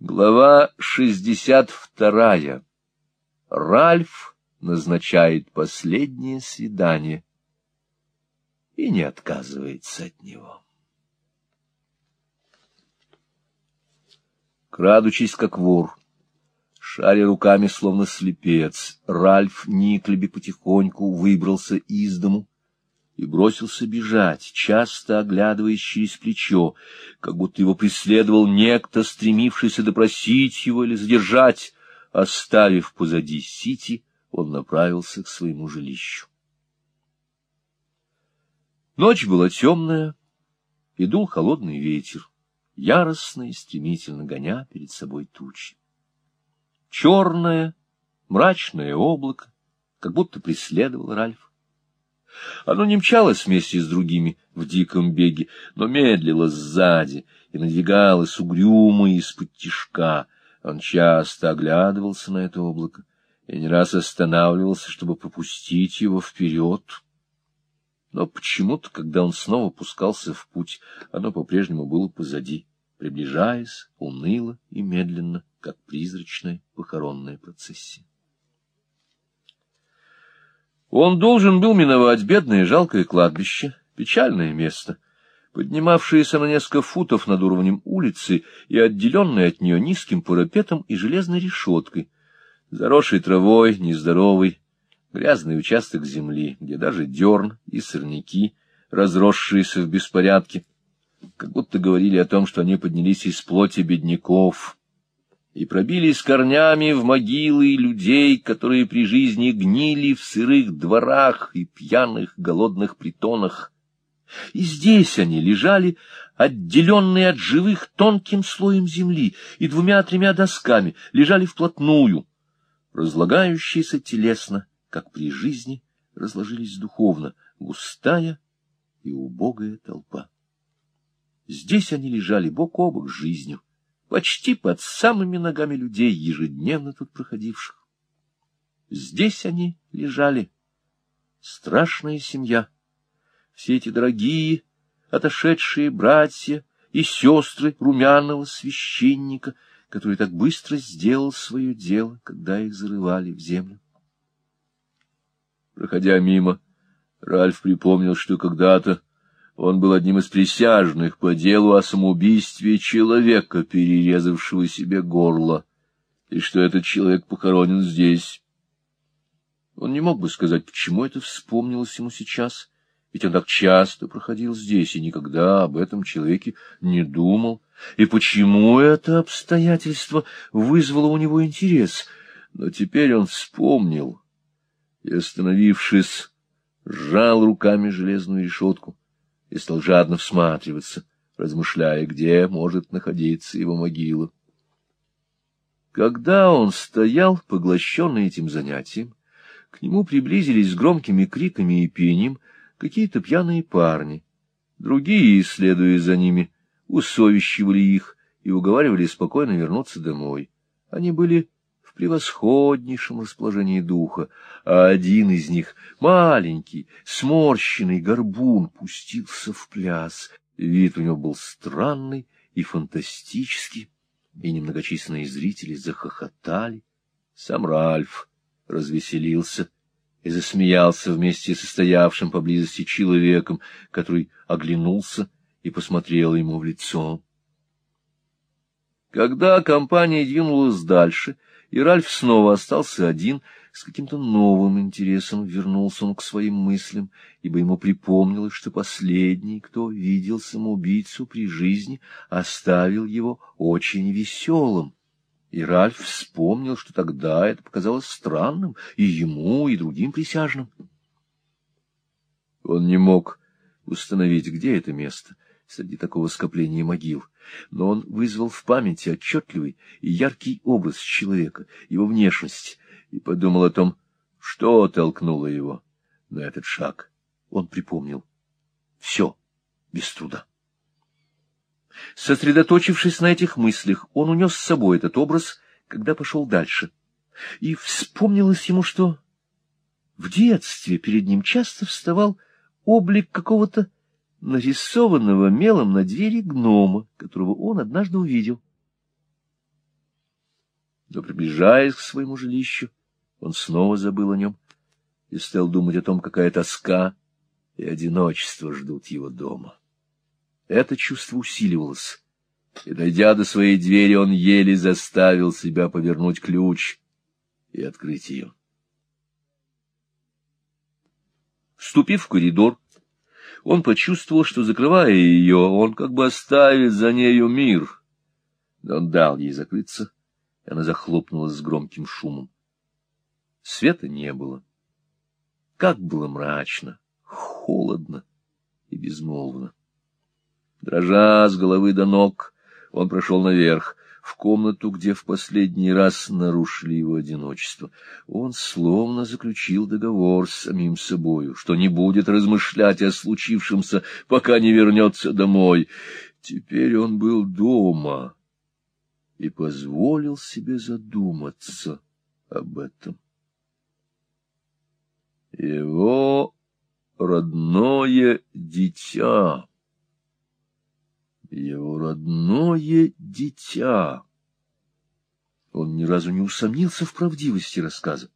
Глава шестьдесят вторая. Ральф назначает последнее свидание и не отказывается от него. Крадучись, как вор, шаря руками, словно слепец, Ральф Никлеби потихоньку выбрался из дому и бросился бежать, часто оглядываясь через плечо, как будто его преследовал некто, стремившийся допросить его или задержать. Оставив позади Сити, он направился к своему жилищу. Ночь была темная, и дул холодный ветер, яростно и стремительно гоня перед собой тучи. Черное, мрачное облако, как будто преследовал Ральф. Оно не мчалось вместе с другими в диком беге, но медлило сзади и надвигалось угрюмо из-под тишка. Он часто оглядывался на это облако и не раз останавливался, чтобы пропустить его вперед. Но почему-то, когда он снова пускался в путь, оно по-прежнему было позади, приближаясь уныло и медленно, как призрачная похоронная процессия. Он должен был миновать бедное и жалкое кладбище, печальное место, поднимавшееся на несколько футов над уровнем улицы и отделенное от нее низким парапетом и железной решеткой, заросшей травой, нездоровый, грязный участок земли, где даже дерн и сорняки, разросшиеся в беспорядке, как будто говорили о том, что они поднялись из плоти бедняков, и пробились корнями в могилы людей, которые при жизни гнили в сырых дворах и пьяных голодных притонах. И здесь они лежали, отделенные от живых тонким слоем земли, и двумя-тремя досками лежали вплотную, разлагающиеся телесно, как при жизни разложились духовно, густая и убогая толпа. Здесь они лежали бок о бок с жизнью, почти под самыми ногами людей, ежедневно тут проходивших. Здесь они лежали, страшная семья, все эти дорогие, отошедшие братья и сестры румяного священника, который так быстро сделал свое дело, когда их зарывали в землю. Проходя мимо, Ральф припомнил, что когда-то он был одним из присяжных по делу о самоубийстве человека, перерезавшего себе горло, и что этот человек похоронен здесь. Он не мог бы сказать, почему это вспомнилось ему сейчас, ведь он так часто проходил здесь и никогда об этом человеке не думал, и почему это обстоятельство вызвало у него интерес. Но теперь он вспомнил и, остановившись, сжал руками железную решетку и стал жадно всматриваться, размышляя, где может находиться его могила. Когда он стоял, поглощенный этим занятием, к нему приблизились с громкими криками и пением какие-то пьяные парни. Другие, следуя за ними, усовещивали их и уговаривали спокойно вернуться домой. Они были превосходнейшем расположении духа, а один из них, маленький, сморщенный горбун, пустился в пляс. Вид у него был странный и фантастический, и немногочисленные зрители захохотали. Сам Ральф развеселился и засмеялся вместе со стоявшим поблизости человеком, который оглянулся и посмотрел ему в лицо. Когда компания двинулась дальше, и Ральф снова остался один, с каким-то новым интересом вернулся он к своим мыслям, ибо ему припомнилось, что последний, кто видел самоубийцу при жизни, оставил его очень веселым. И Ральф вспомнил, что тогда это показалось странным и ему, и другим присяжным. Он не мог установить, где это место, среди такого скопления могил но он вызвал в памяти отчетливый и яркий образ человека, его внешность, и подумал о том, что толкнуло его на этот шаг. Он припомнил. Все без труда. Сосредоточившись на этих мыслях, он унес с собой этот образ, когда пошел дальше. И вспомнилось ему, что в детстве перед ним часто вставал облик какого-то нарисованного мелом на двери гнома, которого он однажды увидел. Но, приближаясь к своему жилищу, он снова забыл о нем и стал думать о том, какая тоска и одиночество ждут его дома. Это чувство усиливалось, и, дойдя до своей двери, он еле заставил себя повернуть ключ и открыть ее. Вступив в коридор, он почувствовал, что, закрывая ее, он как бы оставит за нею мир. Но он дал ей закрыться, и она захлопнулась с громким шумом. Света не было. Как было мрачно, холодно и безмолвно. Дрожа с головы до ног, он прошел наверх, в комнату, где в последний раз нарушили его одиночество. Он словно заключил договор с самим собою, что не будет размышлять о случившемся, пока не вернется домой. Теперь он был дома и позволил себе задуматься об этом. Его родное дитя его родное дитя. Он ни разу не усомнился в правдивости рассказа.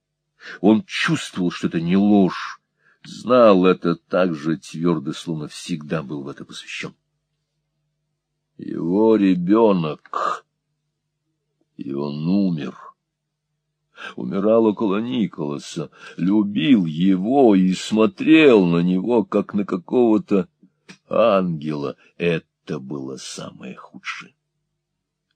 Он чувствовал, что это не ложь, знал это так же твердо, словно всегда был в это посвящен. Его ребенок, и он умер. Умирал около Николаса, любил его и смотрел на него, как на какого-то ангела. Это это было самое худшее.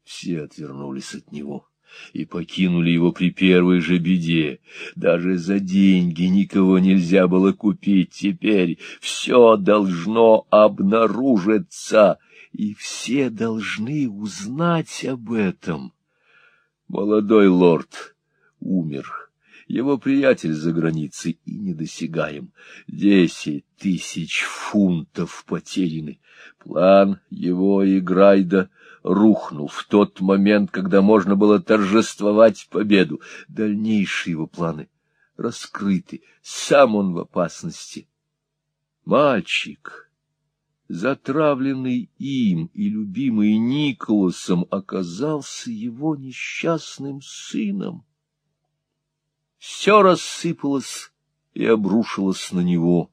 Все отвернулись от него и покинули его при первой же беде. Даже за деньги никого нельзя было купить теперь. Все должно обнаружиться, и все должны узнать об этом. Молодой лорд умер. Его приятель за границей и недосягаем. Десять тысяч фунтов потеряны. План его и Грайда рухнул в тот момент, когда можно было торжествовать победу. Дальнейшие его планы раскрыты. Сам он в опасности. Мальчик, затравленный им и любимый Николасом, оказался его несчастным сыном все рассыпалось и обрушилось на него,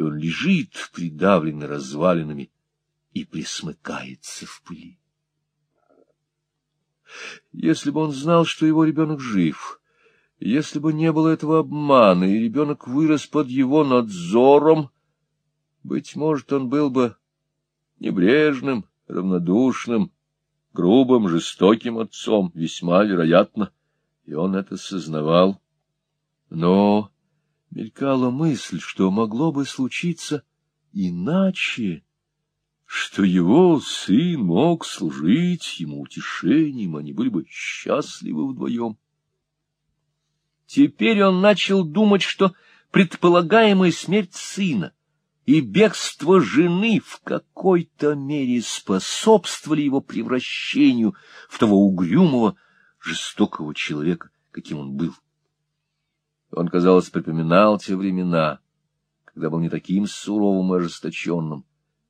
и он лежит, придавленный развалинами, и присмыкается в пыли. Если бы он знал, что его ребенок жив, если бы не было этого обмана, и ребенок вырос под его надзором, быть может, он был бы небрежным, равнодушным, грубым, жестоким отцом, весьма вероятно и он это сознавал. Но мелькала мысль, что могло бы случиться иначе, что его сын мог служить ему утешением, они были бы счастливы вдвоем. Теперь он начал думать, что предполагаемая смерть сына и бегство жены в какой-то мере способствовали его превращению в того угрюмого, жестокого человека, каким он был. Он, казалось, припоминал те времена, когда был не таким суровым и ожесточенным,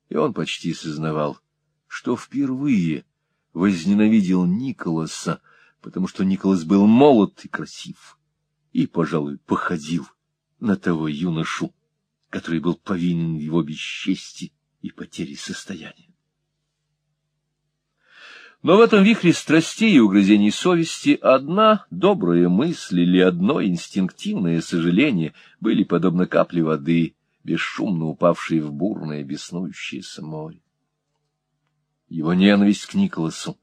и он почти сознавал, что впервые возненавидел Николаса, потому что Николас был молод и красив, и, пожалуй, походил на того юношу, который был повинен в его бесчестии и потере состояния. Но в этом вихре страстей и угрызений совести одна добрая мысль или одно инстинктивное сожаление были подобно капле воды, бесшумно упавшей в бурное беснующееся море. Его ненависть к Николасу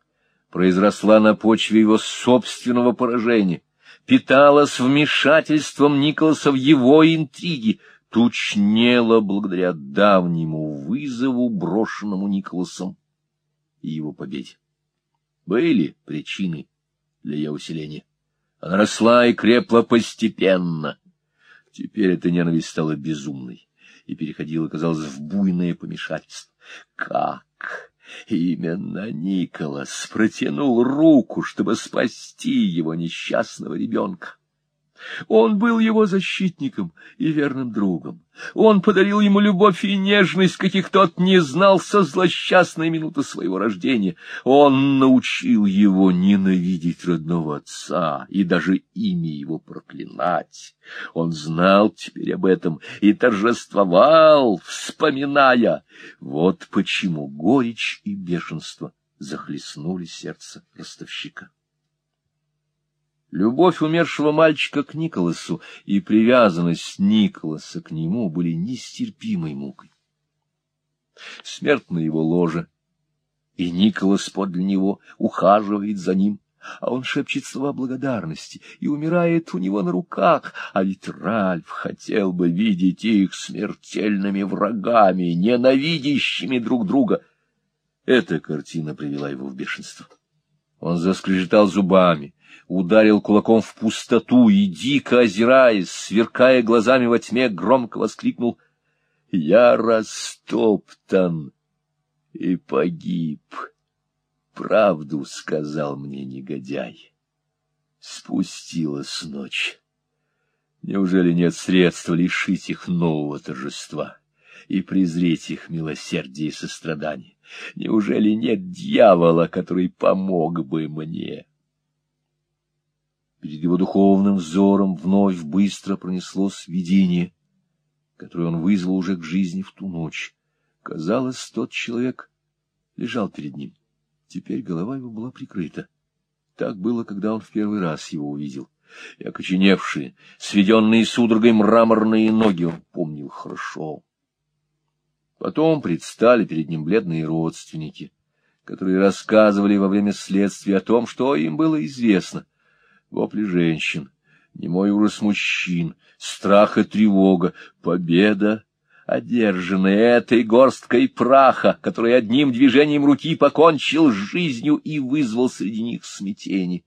произросла на почве его собственного поражения, питалась вмешательством Николаса в его интриги, тучнела благодаря давнему вызову, брошенному Николасом и его победе были причины для ее усиления. Она росла и крепла постепенно. Теперь эта ненависть стала безумной и переходила, казалось, в буйное помешательство. Как именно Николас протянул руку, чтобы спасти его несчастного ребенка? Он был его защитником и верным другом. Он подарил ему любовь и нежность, каких тот не знал со злосчастной минуты своего рождения. Он научил его ненавидеть родного отца и даже имя его проклинать. Он знал теперь об этом и торжествовал, вспоминая. Вот почему горечь и бешенство захлестнули сердце ростовщика. Любовь умершего мальчика к Николасу и привязанность Николаса к нему были нестерпимой мукой. Смерть на его ложе, и Николас подле него ухаживает за ним, а он шепчет слова благодарности и умирает у него на руках, а ведь Ральф хотел бы видеть их смертельными врагами, ненавидящими друг друга. Эта картина привела его в бешенство. Он заскрежетал зубами, ударил кулаком в пустоту и, дико озираясь, сверкая глазами во тьме, громко воскликнул «Я растоптан и погиб! Правду сказал мне негодяй. Спустилась ночь. Неужели нет средства лишить их нового торжества и презреть их милосердие и сострадание? Неужели нет дьявола, который помог бы мне?» Перед его духовным взором вновь быстро пронеслось видение, которое он вызвал уже к жизни в ту ночь. Казалось, тот человек лежал перед ним. Теперь голова его была прикрыта. Так было, когда он в первый раз его увидел. И окоченевшие, сведенные судорогой мраморные ноги он помнил хорошо. Потом предстали перед ним бледные родственники, которые рассказывали во время следствия о том, что им было известно — вопли женщин, немой ужас мужчин, страх и тревога, победа, одержанная этой горсткой праха, который одним движением руки покончил с жизнью и вызвал среди них смятение.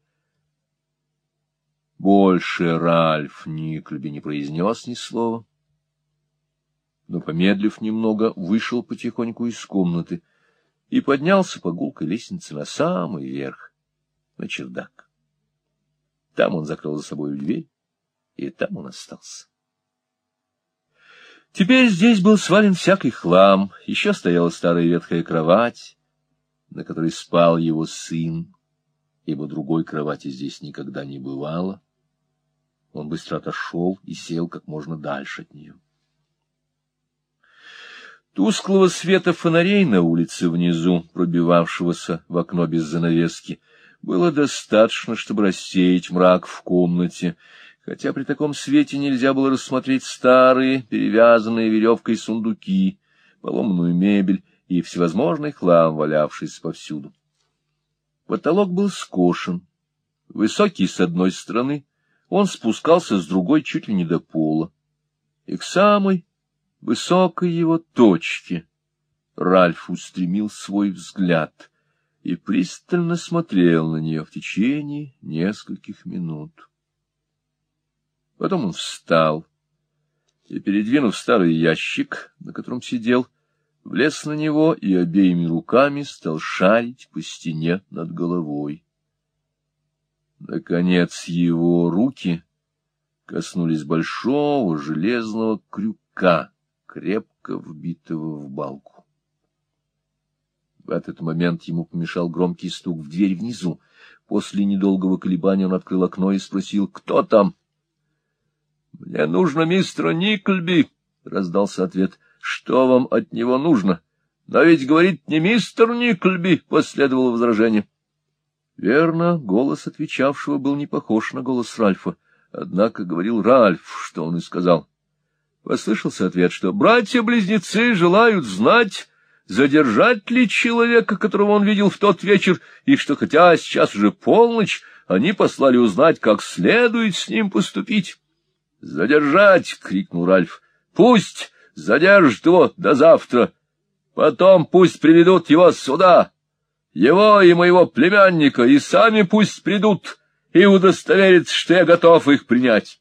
Больше Ральф Никльби не произнес ни слова, но, помедлив немного, вышел потихоньку из комнаты и поднялся по гулкой лестнице на самый верх, на чердак. Там он закрыл за собой дверь, и там он остался. Теперь здесь был свален всякий хлам, еще стояла старая ветхая кровать, на которой спал его сын, ибо другой кровати здесь никогда не бывало. Он быстро отошел и сел как можно дальше от нее. Тусклого света фонарей на улице внизу, пробивавшегося в окно без занавески, — было достаточно, чтобы рассеять мрак в комнате, хотя при таком свете нельзя было рассмотреть старые, перевязанные веревкой сундуки, поломанную мебель и всевозможный хлам, валявшийся повсюду. Потолок был скошен, высокий с одной стороны, он спускался с другой чуть ли не до пола, и к самой высокой его точке Ральф устремил свой взгляд — и пристально смотрел на нее в течение нескольких минут. Потом он встал и, передвинув старый ящик, на котором сидел, влез на него и обеими руками стал шарить по стене над головой. Наконец его руки коснулись большого железного крюка, крепко вбитого в балку. В этот момент ему помешал громкий стук в дверь внизу. После недолгого колебания он открыл окно и спросил, кто там? — Мне нужно мистера Никльби, — раздался ответ. — Что вам от него нужно? — Но ведь, говорит, не мистер Никльби, — последовало возражение. Верно, голос отвечавшего был не похож на голос Ральфа, однако говорил Ральф, что он и сказал. Послышался ответ, что братья-близнецы желают знать задержать ли человека, которого он видел в тот вечер, и что хотя сейчас уже полночь, они послали узнать, как следует с ним поступить. — Задержать! — крикнул Ральф. — Пусть задержат его до завтра. Потом пусть приведут его сюда, его и моего племянника, и сами пусть придут и удостоверятся, что я готов их принять. —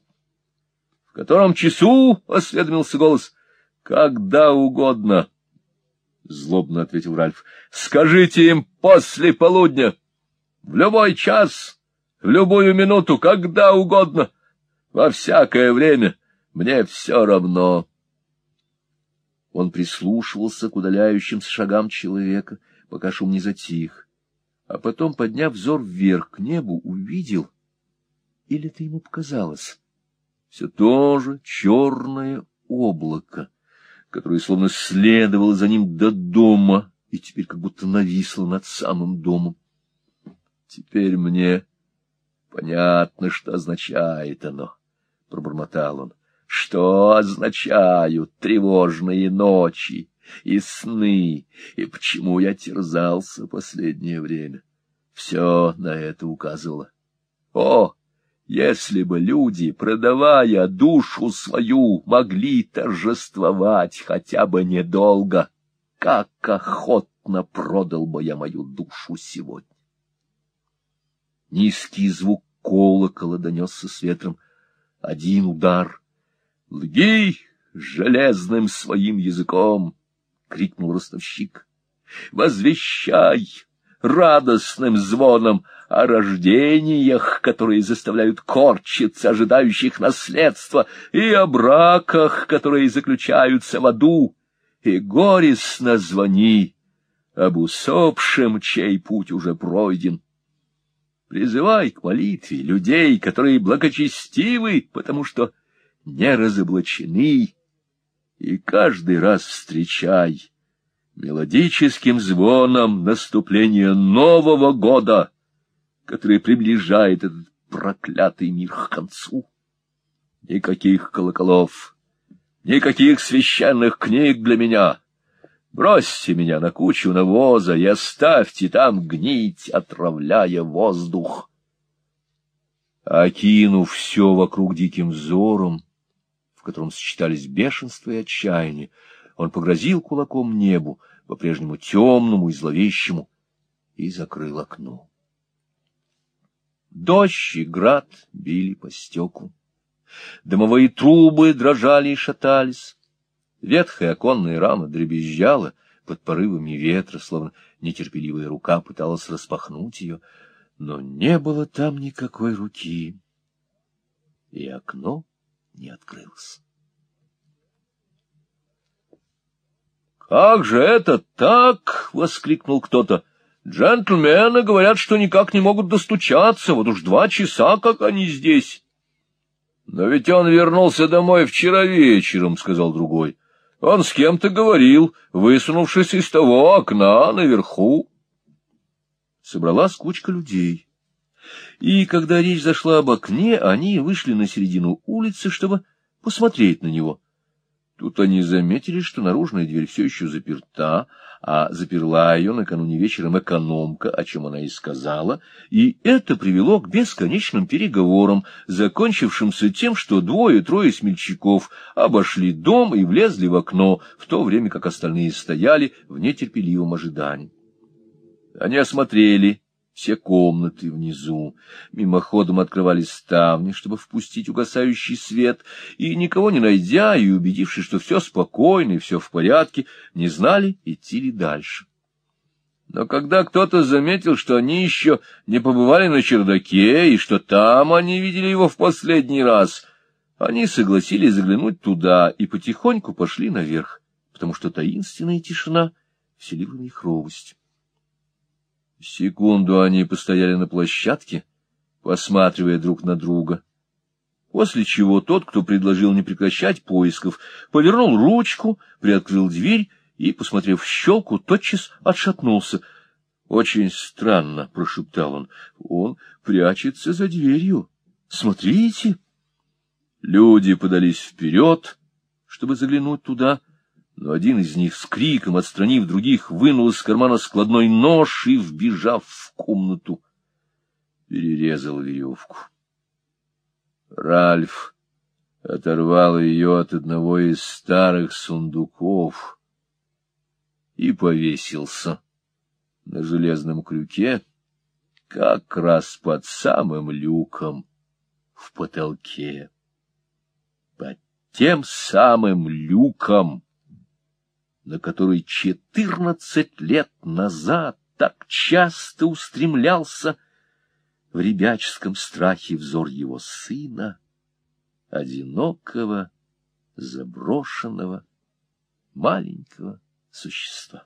В котором часу? — осведомился голос. — Когда угодно. —— злобно ответил Ральф. — Скажите им после полудня, в любой час, в любую минуту, когда угодно. Во всякое время мне все равно. Он прислушивался к удаляющимся шагам человека, пока шум не затих, а потом, подняв взор вверх к небу, увидел, или это ему показалось, все то же черное облако, которое словно следовало за ним до дома и теперь как будто нависло над самым домом. Теперь мне понятно, что означает оно, — пробормотал он. Что означают тревожные ночи и сны, и почему я терзался последнее время? Все на это указывало. О, если бы люди, продавая душу свою, могли торжествовать хотя бы недолго, как охотно продал бы я мою душу сегодня. Низкий звук колокола донесся с ветром. Один удар. — Лги железным своим языком! — крикнул ростовщик. — Возвещай радостным звоном о рождениях, которые заставляют корчиться ожидающих наследства, и о браках, которые заключаются в аду, и горестно звони об усопшем, чей путь уже пройден. Призывай к молитве людей, которые благочестивы, потому что не разоблачены, и каждый раз встречай мелодическим звоном наступление Нового года, который приближает этот проклятый мир к концу. Никаких колоколов, никаких священных книг для меня — Бросьте меня на кучу навоза и оставьте там гнить, отравляя воздух. Окинув все вокруг диким взором, в котором сочетались бешенство и отчаяние, он погрозил кулаком небу, по-прежнему темному и зловещему, и закрыл окно. Дождь и град били по стеклу. Дымовые трубы дрожали и шатались. Ветхая оконная рама дребезжала под порывами ветра, словно нетерпеливая рука пыталась распахнуть ее, но не было там никакой руки, и окно не открылось. «Как же это так?» — воскликнул кто-то. «Джентльмены говорят, что никак не могут достучаться, вот уж два часа, как они здесь». «Но ведь он вернулся домой вчера вечером», — сказал другой. Он с кем-то говорил, высунувшись из того окна наверху. Собралась кучка людей. И когда речь зашла об окне, они вышли на середину улицы, чтобы посмотреть на него. Тут они заметили, что наружная дверь все еще заперта, а заперла ее накануне вечером экономка, о чем она и сказала, и это привело к бесконечным переговорам, закончившимся тем, что двое-трое смельчаков обошли дом и влезли в окно, в то время как остальные стояли в нетерпеливом ожидании. Они осмотрели все комнаты внизу. Мимоходом открывали ставни, чтобы впустить угасающий свет, и, никого не найдя и убедившись, что все спокойно и все в порядке, не знали, идти ли дальше. Но когда кто-то заметил, что они еще не побывали на чердаке, и что там они видели его в последний раз, они согласились заглянуть туда и потихоньку пошли наверх, потому что таинственная тишина вселила в них робость. Секунду они постояли на площадке, посматривая друг на друга. После чего тот, кто предложил не прекращать поисков, повернул ручку, приоткрыл дверь и, посмотрев в щелку, тотчас отшатнулся. — Очень странно, — прошептал он, — он прячется за дверью. Смотрите! Люди подались вперед, чтобы заглянуть туда, — но один из них с криком, отстранив других, вынул из кармана складной нож и, вбежав в комнату, перерезал веревку. Ральф оторвал ее от одного из старых сундуков и повесился на железном крюке, как раз под самым люком в потолке. Под тем самым люком, на который четырнадцать лет назад так часто устремлялся в ребяческом страхе взор его сына одинокого, заброшенного, маленького существа.